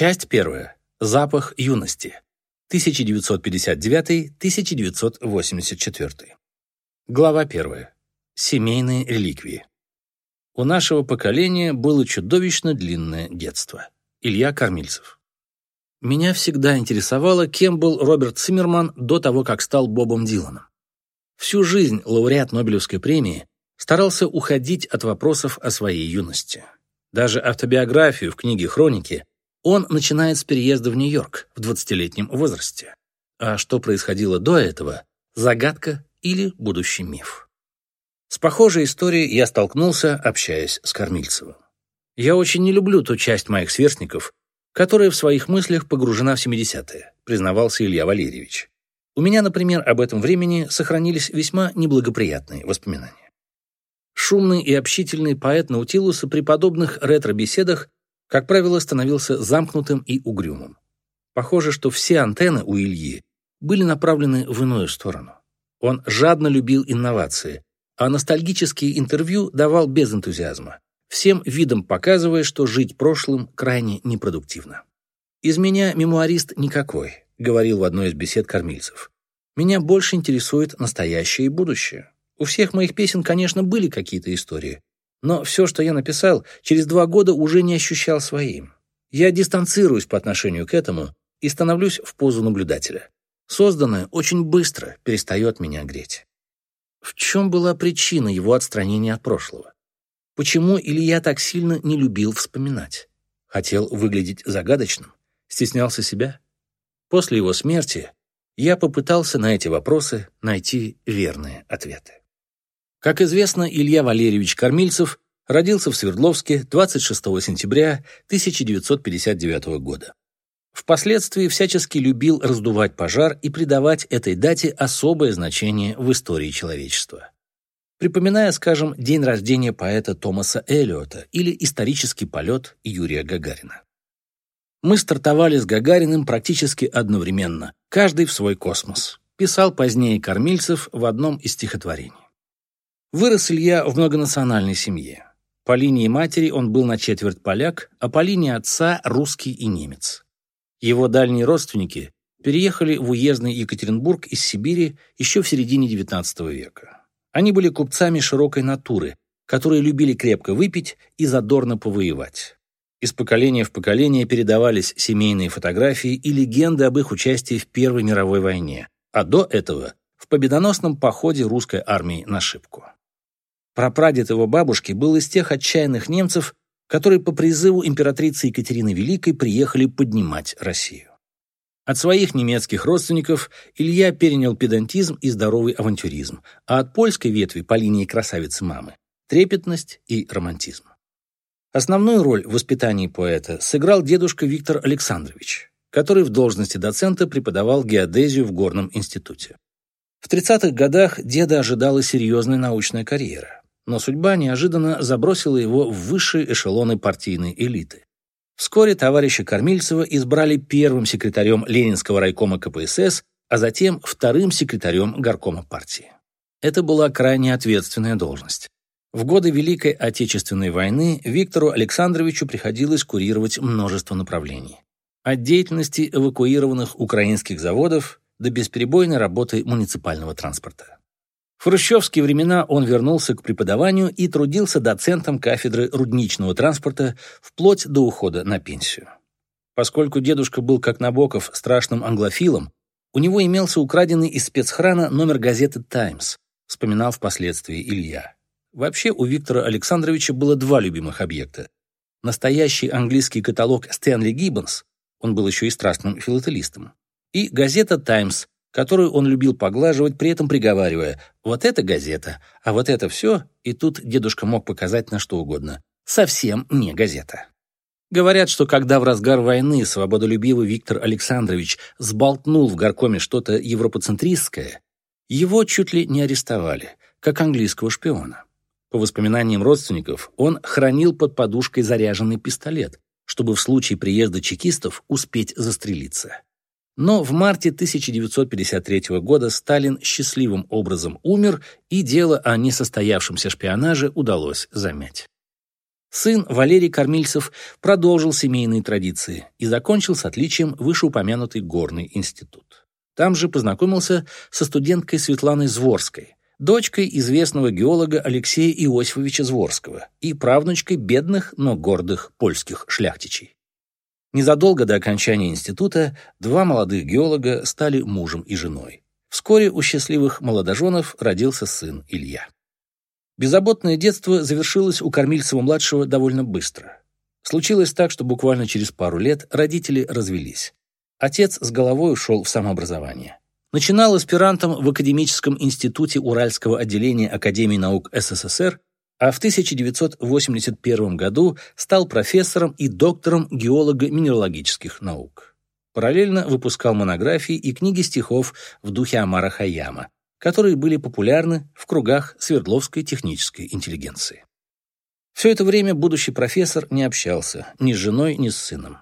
Часть первая. Запах юности. 1959-1984. Глава первая. Семейные реликвии. У нашего поколения было чудовищно длинное детство. Илья Кормильцев. Меня всегда интересовало, кем был Роберт Циммерман до того, как стал Бобом Диланом. Всю жизнь лауреат Нобелевской премии старался уходить от вопросов о своей юности. Даже автобиографию в книге «Хроники» он начинает с переезда в Нью-Йорк в 20-летнем возрасте. А что происходило до этого – загадка или будущий миф. С похожей историей я столкнулся, общаясь с Кормильцевым. Я очень не люблю ту часть моих сверстников, которая в своих мыслях погружена в 70-е, признавался Илья Валерьевич. У меня, например, об этом времени сохранились весьма неблагоприятные воспоминания. Шумный и общительный поэт Наутилуса при подобных ретро-беседах, как правило, становился замкнутым и угрюмым. Похоже, что все антенны у Ильи были направлены в иную сторону. Он жадно любил инновации, а ностальгические интервью давал без энтузиазма, всем видом показывая, что жить прошлым крайне непродуктивно. «Из меня мемуарист никакой», — говорил в одной из бесед кормильцев. «Меня больше интересует настоящее и будущее. У всех моих песен, конечно, были какие-то истории, но все, что я написал, через два года уже не ощущал своим. Я дистанцируюсь по отношению к этому и становлюсь в позу наблюдателя. Созданное очень быстро перестает меня греть. В чем была причина его отстранения от прошлого? Почему Илья так сильно не любил вспоминать? Хотел выглядеть загадочным? Стеснялся себя? После его смерти я попытался на эти вопросы найти верные ответы. Как известно, Илья Валерьевич Кормильцев родился в Свердловске 26 сентября 1959 года. Впоследствии всячески любил раздувать пожар и придавать этой дате особое значение в истории человечества. Припоминая, скажем, день рождения поэта Томаса Эллиота или исторический полет Юрия Гагарина. Мы стартовали с Гагариным практически одновременно, каждый в свой космос, писал позднее Кормильцев в одном из стихотворений. Вырос Илья в многонациональной семье. По линии матери он был на четверть поляк, а по линии отца – русский и немец. Его дальние родственники переехали в уездный Екатеринбург из Сибири еще в середине XIX века. Они были купцами широкой натуры, которые любили крепко выпить и задорно повоевать. Из поколения в поколение передавались семейные фотографии и легенды об их участии в Первой мировой войне, а до этого – в победоносном походе русской армии на Шипку. Прапрадед его бабушки был из тех отчаянных немцев, которые по призыву императрицы Екатерины Великой приехали поднимать Россию. От своих немецких родственников Илья перенял педантизм и здоровый авантюризм, а от польской ветви по линии красавицы-мамы – трепетность и романтизм. Основную роль в воспитании поэта сыграл дедушка Виктор Александрович, который в должности доцента преподавал геодезию в Горном институте. В 30-х годах деда ожидала серьезная научная карьера но судьба неожиданно забросила его в высшие эшелоны партийной элиты. Вскоре товарища Кормильцева избрали первым секретарем Ленинского райкома КПСС, а затем вторым секретарем горкома партии. Это была крайне ответственная должность. В годы Великой Отечественной войны Виктору Александровичу приходилось курировать множество направлений. От деятельности эвакуированных украинских заводов до бесперебойной работы муниципального транспорта. В хрущевские времена он вернулся к преподаванию и трудился доцентом кафедры рудничного транспорта вплоть до ухода на пенсию. Поскольку дедушка был, как Набоков, страшным англофилом, у него имелся украденный из спецхрана номер газеты «Таймс», вспоминал впоследствии Илья. Вообще у Виктора Александровича было два любимых объекта. Настоящий английский каталог Стэнли Гиббонс, он был еще и страстным филателистом, и газета «Таймс», которую он любил поглаживать, при этом приговаривая «вот это газета, а вот это все», и тут дедушка мог показать на что угодно. Совсем не газета. Говорят, что когда в разгар войны свободолюбивый Виктор Александрович сболтнул в горкоме что-то европоцентристское, его чуть ли не арестовали, как английского шпиона. По воспоминаниям родственников, он хранил под подушкой заряженный пистолет, чтобы в случае приезда чекистов успеть застрелиться. Но в марте 1953 года Сталин счастливым образом умер, и дело о несостоявшемся шпионаже удалось замять. Сын Валерий Кормильцев продолжил семейные традиции и закончил с отличием вышеупомянутый горный институт. Там же познакомился со студенткой Светланой Зворской, дочкой известного геолога Алексея Иосифовича Зворского и правнучкой бедных, но гордых польских шляхтичей. Незадолго до окончания института два молодых геолога стали мужем и женой. Вскоре у счастливых молодоженов родился сын Илья. Беззаботное детство завершилось у Кормильцева-младшего довольно быстро. Случилось так, что буквально через пару лет родители развелись. Отец с головой ушел в самообразование. Начинал аспирантом в Академическом институте Уральского отделения Академии наук СССР, а в 1981 году стал профессором и доктором геолого-минералогических наук. Параллельно выпускал монографии и книги стихов в духе Амара Хаяма, которые были популярны в кругах Свердловской технической интеллигенции. Все это время будущий профессор не общался ни с женой, ни с сыном.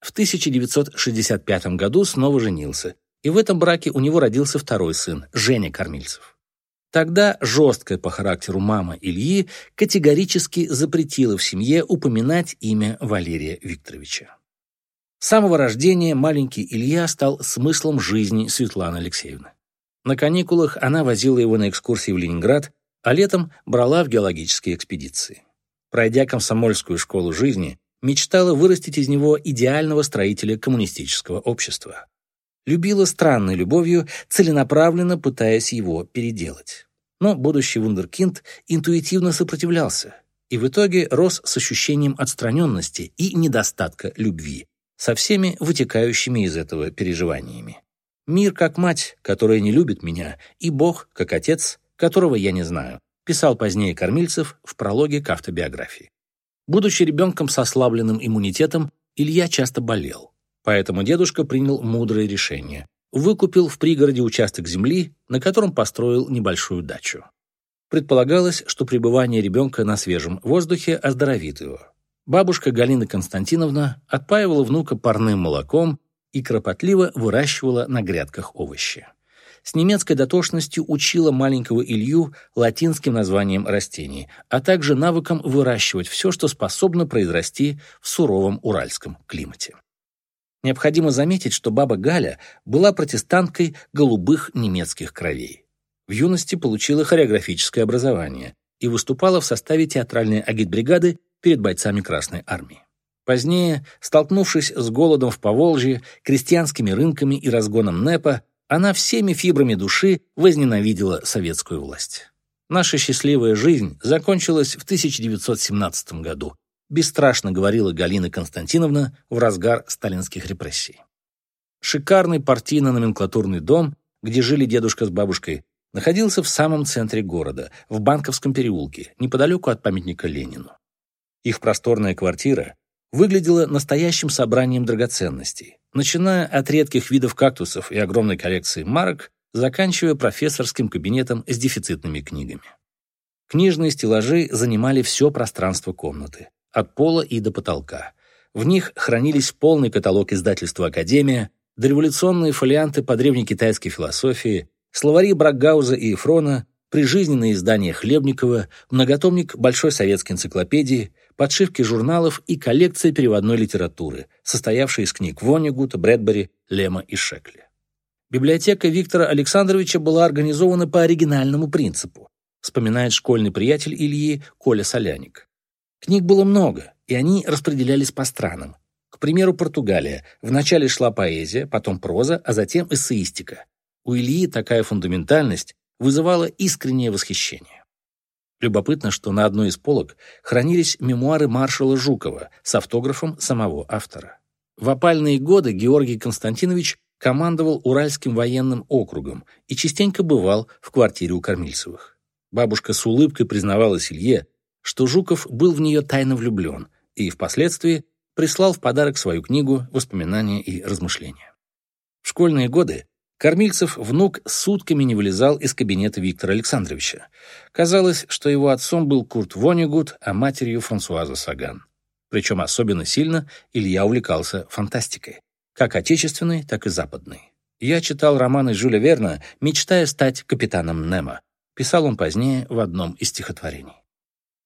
В 1965 году снова женился, и в этом браке у него родился второй сын, Женя Кормильцев. Тогда жесткая по характеру мама Ильи категорически запретила в семье упоминать имя Валерия Викторовича. С самого рождения маленький Илья стал смыслом жизни Светланы Алексеевны. На каникулах она возила его на экскурсии в Ленинград, а летом брала в геологические экспедиции. Пройдя комсомольскую школу жизни, мечтала вырастить из него идеального строителя коммунистического общества. Любила странной любовью, целенаправленно пытаясь его переделать. Но будущий вундеркинд интуитивно сопротивлялся и в итоге рос с ощущением отстраненности и недостатка любви, со всеми вытекающими из этого переживаниями. «Мир как мать, которая не любит меня, и Бог как отец, которого я не знаю», писал позднее Кормильцев в прологе к автобиографии. Будучи ребенком с ослабленным иммунитетом, Илья часто болел. Поэтому дедушка принял мудрое решение. Выкупил в пригороде участок земли, на котором построил небольшую дачу. Предполагалось, что пребывание ребенка на свежем воздухе оздоровит его. Бабушка Галина Константиновна отпаивала внука парным молоком и кропотливо выращивала на грядках овощи. С немецкой дотошностью учила маленького Илью латинским названием растений, а также навыкам выращивать все, что способно произрасти в суровом уральском климате. Необходимо заметить, что баба Галя была протестанткой голубых немецких кровей. В юности получила хореографическое образование и выступала в составе театральной агитбригады перед бойцами Красной Армии. Позднее, столкнувшись с голодом в Поволжье, крестьянскими рынками и разгоном НЭПа, она всеми фибрами души возненавидела советскую власть. Наша счастливая жизнь закончилась в 1917 году, бесстрашно говорила Галина Константиновна в разгар сталинских репрессий. Шикарный партийно-номенклатурный дом, где жили дедушка с бабушкой, находился в самом центре города, в Банковском переулке, неподалеку от памятника Ленину. Их просторная квартира выглядела настоящим собранием драгоценностей, начиная от редких видов кактусов и огромной коллекции марок, заканчивая профессорским кабинетом с дефицитными книгами. Книжные стеллажи занимали все пространство комнаты, от пола и до потолка. В них хранились полный каталог издательства «Академия», дореволюционные фолианты по древнекитайской философии, словари Брагауза и Эфрона, прижизненные издания Хлебникова, многотомник Большой советской энциклопедии, подшивки журналов и коллекция переводной литературы, состоявшая из книг Вонигута, Брэдбери, Лема и Шекли. Библиотека Виктора Александровича была организована по оригинальному принципу, вспоминает школьный приятель Ильи Коля Соляник. Книг было много, и они распределялись по странам. К примеру, Португалия. Вначале шла поэзия, потом проза, а затем эссеистика. У Ильи такая фундаментальность вызывала искреннее восхищение. Любопытно, что на одной из полок хранились мемуары маршала Жукова с автографом самого автора. В опальные годы Георгий Константинович командовал Уральским военным округом и частенько бывал в квартире у Кормильцевых. Бабушка с улыбкой признавалась Илье, что Жуков был в нее тайно влюблен и впоследствии прислал в подарок свою книгу «Воспоминания и размышления». В школьные годы Кормильцев внук сутками не вылезал из кабинета Виктора Александровича. Казалось, что его отцом был Курт Вонигут, а матерью Франсуаза Саган. Причем особенно сильно Илья увлекался фантастикой, как отечественной, так и западной. Я читал романы Жюля Верна, мечтая стать капитаном Немо. Писал он позднее в одном из стихотворений.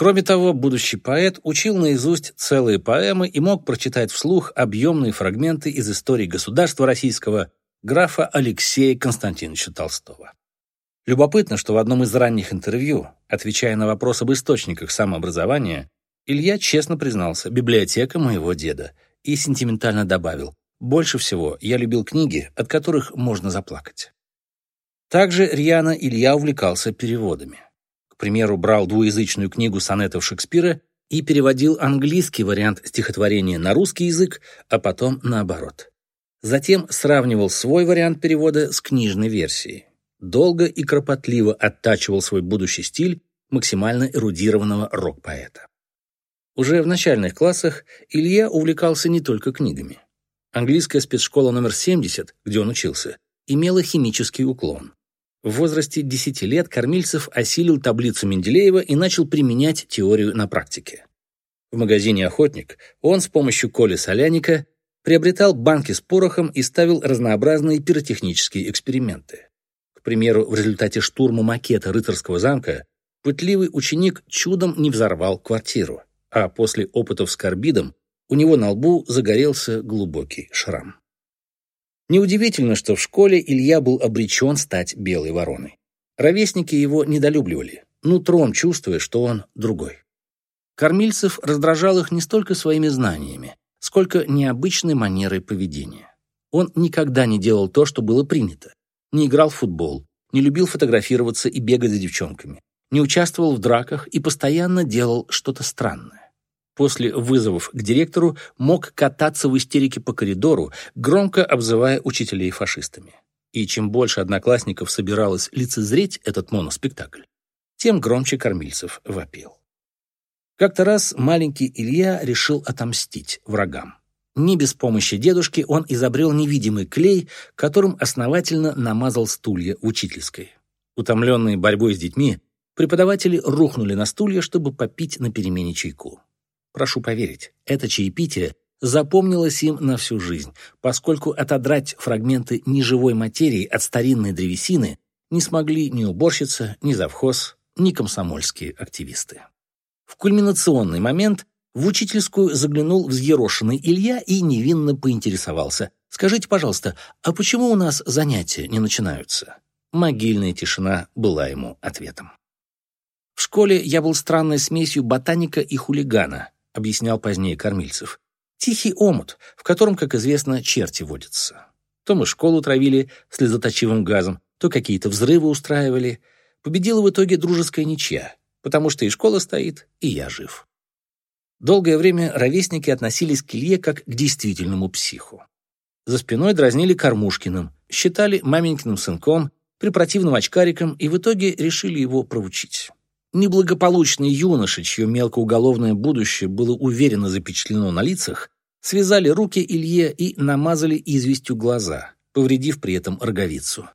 Кроме того, будущий поэт учил наизусть целые поэмы и мог прочитать вслух объемные фрагменты из истории государства российского графа Алексея Константиновича Толстого. Любопытно, что в одном из ранних интервью, отвечая на вопрос об источниках самообразования, Илья честно признался «библиотека моего деда» и сентиментально добавил «больше всего я любил книги, от которых можно заплакать». Также рьяно Илья увлекался переводами примеру, брал двуязычную книгу сонетов Шекспира и переводил английский вариант стихотворения на русский язык, а потом наоборот. Затем сравнивал свой вариант перевода с книжной версией. Долго и кропотливо оттачивал свой будущий стиль максимально эрудированного рок-поэта. Уже в начальных классах Илья увлекался не только книгами. Английская спецшкола номер 70, где он учился, имела химический уклон. В возрасте 10 лет Кормильцев осилил таблицу Менделеева и начал применять теорию на практике. В магазине «Охотник» он с помощью Коли Соляника приобретал банки с порохом и ставил разнообразные пиротехнические эксперименты. К примеру, в результате штурма макета рыцарского замка пытливый ученик чудом не взорвал квартиру, а после опытов с карбидом у него на лбу загорелся глубокий шрам. Неудивительно, что в школе Илья был обречен стать белой вороной. Ровесники его недолюбливали, нутром чувствуя, что он другой. Кормильцев раздражал их не столько своими знаниями, сколько необычной манерой поведения. Он никогда не делал то, что было принято. Не играл в футбол, не любил фотографироваться и бегать за девчонками, не участвовал в драках и постоянно делал что-то странное после вызовов к директору мог кататься в истерике по коридору, громко обзывая учителей фашистами. И чем больше одноклассников собиралось лицезреть этот моноспектакль, тем громче Кормильцев вопил. Как-то раз маленький Илья решил отомстить врагам. Не без помощи дедушки он изобрел невидимый клей, которым основательно намазал стулья учительской. Утомленные борьбой с детьми, преподаватели рухнули на стулья, чтобы попить на перемене чайку. Прошу поверить, это чаепитие запомнилось им на всю жизнь, поскольку отодрать фрагменты неживой материи от старинной древесины не смогли ни уборщица, ни завхоз, ни комсомольские активисты. В кульминационный момент в учительскую заглянул взъерошенный Илья и невинно поинтересовался. «Скажите, пожалуйста, а почему у нас занятия не начинаются?» Могильная тишина была ему ответом. В школе я был странной смесью ботаника и хулигана, — объяснял позднее Кормильцев. «Тихий омут, в котором, как известно, черти водятся. То мы школу травили слезоточивым газом, то какие-то взрывы устраивали. Победила в итоге дружеская ничья, потому что и школа стоит, и я жив». Долгое время ровесники относились к Илье как к действительному психу. За спиной дразнили Кормушкиным, считали маменькиным сынком, препротивным очкариком и в итоге решили его проучить. Неблагополучный юноша, чье мелкоуголовное будущее было уверенно запечатлено на лицах, связали руки Илье и намазали известью глаза, повредив при этом роговицу.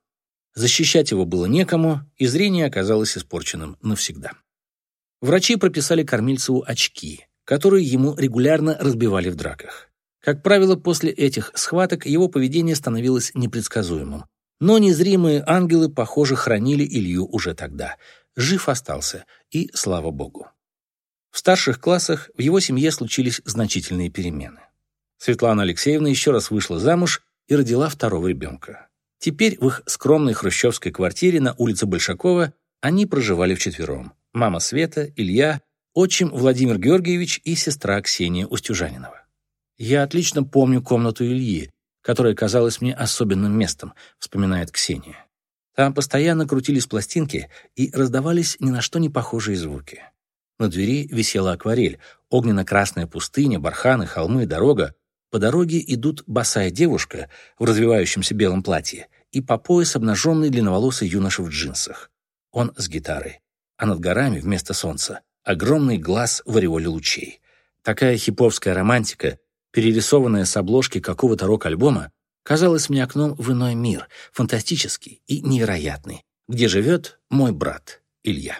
Защищать его было некому, и зрение оказалось испорченным навсегда. Врачи прописали Кормильцеву очки, которые ему регулярно разбивали в драках. Как правило, после этих схваток его поведение становилось непредсказуемым. Но незримые ангелы, похоже, хранили Илью уже тогда — жив остался, и слава богу. В старших классах в его семье случились значительные перемены. Светлана Алексеевна еще раз вышла замуж и родила второго ребенка. Теперь в их скромной хрущевской квартире на улице Большакова они проживали вчетвером. Мама Света, Илья, отчим Владимир Георгиевич и сестра Ксения Устюжанинова. «Я отлично помню комнату Ильи, которая казалась мне особенным местом», вспоминает Ксения. Там постоянно крутились пластинки и раздавались ни на что не похожие звуки. На двери висела акварель, огненно-красная пустыня, барханы, холмы, дорога. По дороге идут босая девушка в развивающемся белом платье и по пояс обнаженный длинноволосый юноша в джинсах. Он с гитарой. А над горами вместо солнца огромный глаз в ореоле лучей. Такая хиповская романтика, перерисованная с обложки какого-то рок-альбома, казалось мне окном в иной мир, фантастический и невероятный, где живет мой брат Илья.